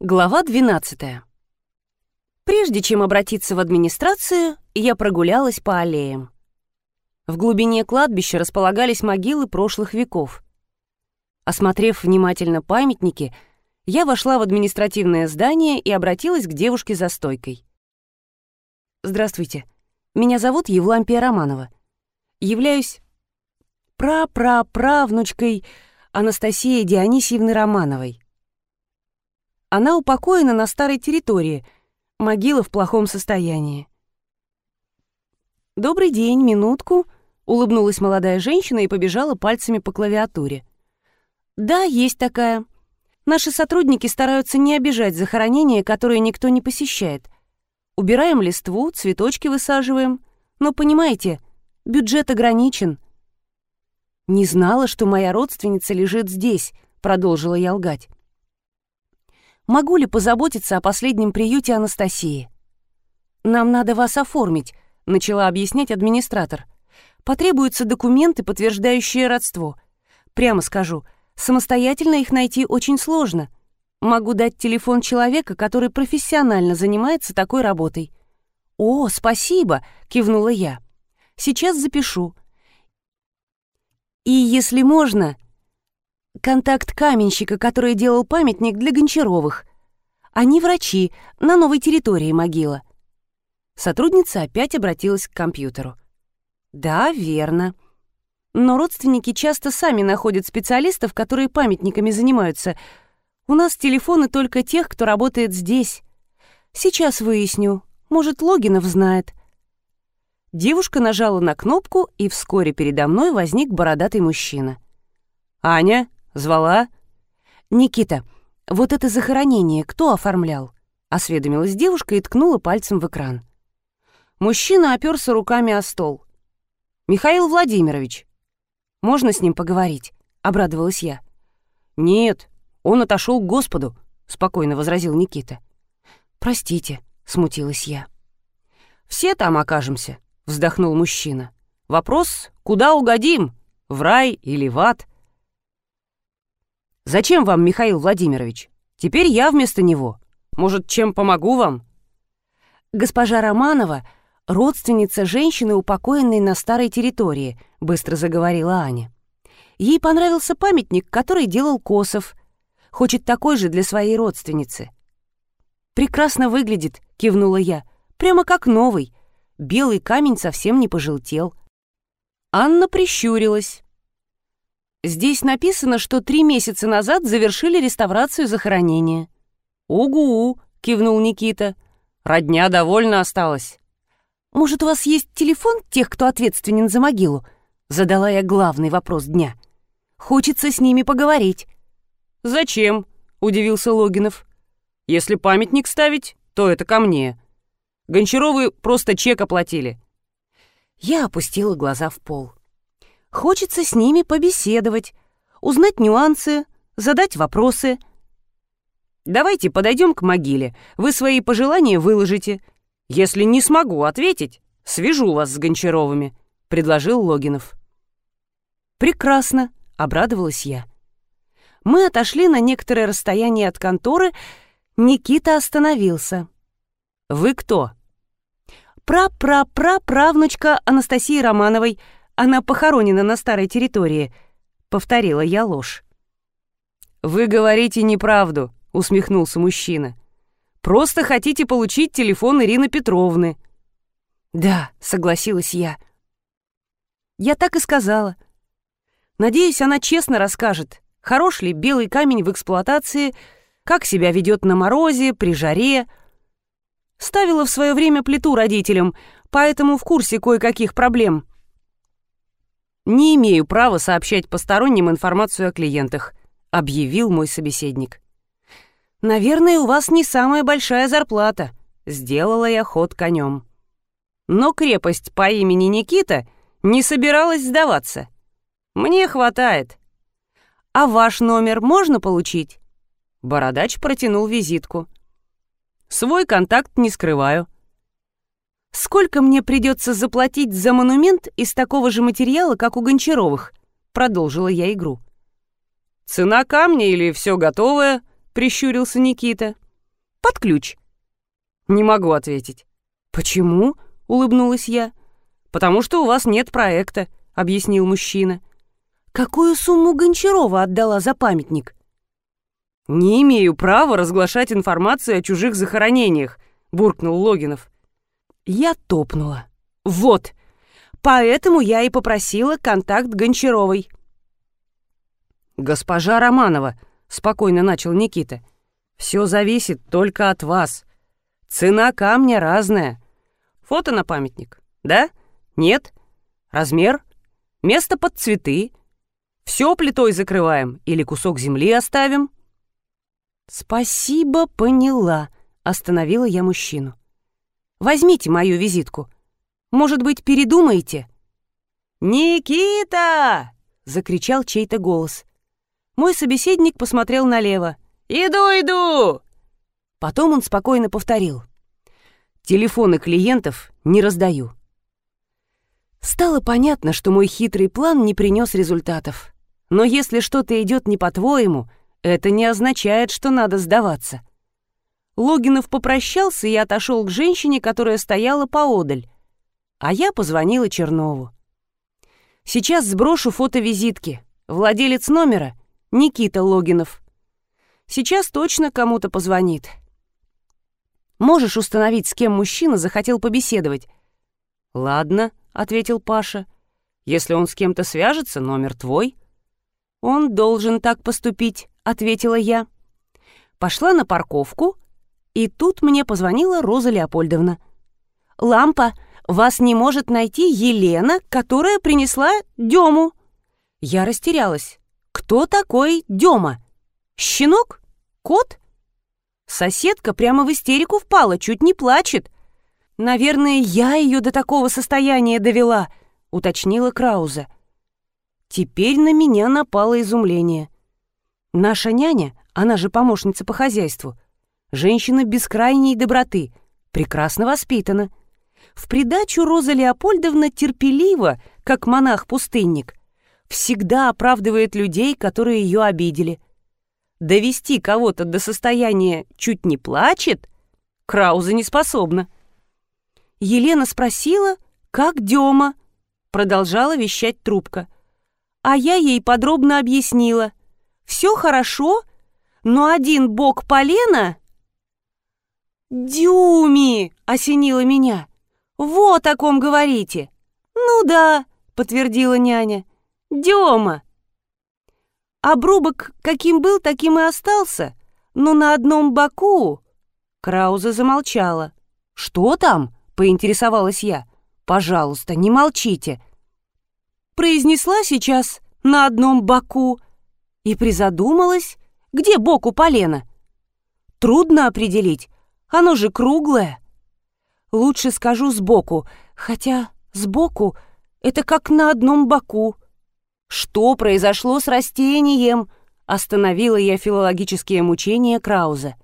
Глава 12. Прежде чем обратиться в администрацию, я прогулялась по аллеям. В глубине кладбища располагались могилы прошлых веков. Осмотрев внимательно памятники, я вошла в административное здание и обратилась к девушке за стойкой. «Здравствуйте. Меня зовут Евлампия Романова. Являюсь пра-пра-правнучкой Анастасии Дионисьевны Романовой. Она упокоена на старой территории, могила в плохом состоянии. «Добрый день, минутку», — улыбнулась молодая женщина и побежала пальцами по клавиатуре. «Да, есть такая. Наши сотрудники стараются не обижать захоронения, которые никто не посещает. Убираем листву, цветочки высаживаем. Но, понимаете, бюджет ограничен». «Не знала, что моя родственница лежит здесь», — продолжила я лгать могу ли позаботиться о последнем приюте Анастасии. «Нам надо вас оформить», — начала объяснять администратор. «Потребуются документы, подтверждающие родство. Прямо скажу, самостоятельно их найти очень сложно. Могу дать телефон человека, который профессионально занимается такой работой». «О, спасибо!» — кивнула я. «Сейчас запишу». «И, если можно, Контакт каменщика, который делал памятник для Гончаровых. Они врачи, на новой территории могила. Сотрудница опять обратилась к компьютеру. Да, верно. Но родственники часто сами находят специалистов, которые памятниками занимаются. У нас телефоны только тех, кто работает здесь. Сейчас выясню. Может, Логинов знает. Девушка нажала на кнопку, и вскоре передо мной возник бородатый мужчина. «Аня?» Звала? Никита, вот это захоронение кто оформлял? Осведомилась девушка и ткнула пальцем в экран. Мужчина оперся руками о стол. «Михаил Владимирович, можно с ним поговорить?» — обрадовалась я. «Нет, он отошел к Господу», — спокойно возразил Никита. «Простите», — смутилась я. «Все там окажемся», — вздохнул мужчина. «Вопрос, куда угодим? В рай или в ад?» «Зачем вам, Михаил Владимирович? Теперь я вместо него. Может, чем помогу вам?» «Госпожа Романова — родственница женщины, упокоенной на старой территории», — быстро заговорила Аня. «Ей понравился памятник, который делал Косов. Хочет такой же для своей родственницы». «Прекрасно выглядит», — кивнула я. «Прямо как новый. Белый камень совсем не пожелтел». Анна прищурилась. Здесь написано, что три месяца назад завершили реставрацию захоронения. «Угу!» — кивнул Никита. «Родня довольно осталась». «Может, у вас есть телефон тех, кто ответственен за могилу?» Задала я главный вопрос дня. «Хочется с ними поговорить». «Зачем?» — удивился Логинов. «Если памятник ставить, то это ко мне. Гончаровы просто чек оплатили». Я опустила глаза в пол. Хочется с ними побеседовать, узнать нюансы, задать вопросы. Давайте подойдем к могиле. Вы свои пожелания выложите. Если не смогу ответить, свяжу вас с Гончаровыми», — предложил Логинов. «Прекрасно», — обрадовалась я. Мы отошли на некоторое расстояние от конторы. Никита остановился. «Вы кто?» «Пра-пра-пра-правнучка Анастасии Романовой», она похоронена на старой территории», — повторила я ложь. «Вы говорите неправду», — усмехнулся мужчина. «Просто хотите получить телефон Ирины Петровны». «Да», — согласилась я. Я так и сказала. Надеюсь, она честно расскажет, хорош ли белый камень в эксплуатации, как себя ведет на морозе, при жаре. Ставила в свое время плиту родителям, поэтому в курсе кое-каких проблем. «Не имею права сообщать посторонним информацию о клиентах», — объявил мой собеседник. «Наверное, у вас не самая большая зарплата», — сделала я ход конем. Но крепость по имени Никита не собиралась сдаваться. Мне хватает. А ваш номер можно получить? Бородач протянул визитку. Свой контакт не скрываю. «Сколько мне придется заплатить за монумент из такого же материала, как у Гончаровых?» Продолжила я игру. «Цена камня или все готовое?» — прищурился Никита. ключ?» «Не могу ответить». «Почему?» — улыбнулась я. «Потому что у вас нет проекта», — объяснил мужчина. «Какую сумму Гончарова отдала за памятник?» «Не имею права разглашать информацию о чужих захоронениях», — буркнул Логинов. Я топнула. «Вот, поэтому я и попросила контакт Гончаровой». «Госпожа Романова», — спокойно начал Никита, — «все зависит только от вас. Цена камня разная. Фото на памятник, да? Нет? Размер? Место под цветы? Все плитой закрываем или кусок земли оставим?» «Спасибо, поняла», — остановила я мужчину. «Возьмите мою визитку. Может быть, передумаете?» «Никита!» — закричал чей-то голос. Мой собеседник посмотрел налево. «Иду, иду!» Потом он спокойно повторил. «Телефоны клиентов не раздаю». Стало понятно, что мой хитрый план не принес результатов. Но если что-то идет не по-твоему, это не означает, что надо сдаваться. Логинов попрощался и отошел к женщине, которая стояла поодаль. А я позвонила Чернову. Сейчас сброшу фото визитки. Владелец номера — Никита Логинов. Сейчас точно кому-то позвонит. Можешь установить, с кем мужчина захотел побеседовать? «Ладно», — ответил Паша. «Если он с кем-то свяжется, номер твой». «Он должен так поступить», — ответила я. Пошла на парковку, и тут мне позвонила Роза Леопольдовна. «Лампа, вас не может найти Елена, которая принесла Дему». Я растерялась. «Кто такой Дема? Щенок? Кот?» Соседка прямо в истерику впала, чуть не плачет. «Наверное, я ее до такого состояния довела», — уточнила Крауза. Теперь на меня напало изумление. Наша няня, она же помощница по хозяйству, женщина бескрайней доброты, прекрасно воспитана. В придачу Роза Леопольдовна терпелива, как монах-пустынник, всегда оправдывает людей, которые ее обидели. Довести кого-то до состояния «чуть не плачет» Крауза не способна. Елена спросила, как Дема, продолжала вещать трубка. А я ей подробно объяснила. Все хорошо, но один бок полена... «Дюми!» — осенила меня. «Вот о ком говорите!» «Ну да», — подтвердила няня. «Дема!» Обрубок каким был, таким и остался, но на одном боку... Крауза замолчала. «Что там?» — поинтересовалась я. «Пожалуйста, не молчите!» произнесла сейчас на одном боку и призадумалась, где бок у полена. Трудно определить, оно же круглое. Лучше скажу сбоку, хотя сбоку это как на одном боку. Что произошло с растением? Остановила я филологические мучения Крауза.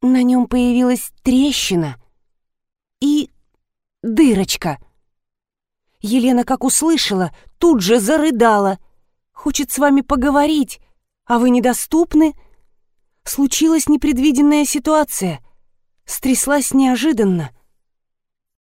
На нем появилась трещина и дырочка — Елена, как услышала, тут же зарыдала. «Хочет с вами поговорить, а вы недоступны?» Случилась непредвиденная ситуация. Стряслась неожиданно.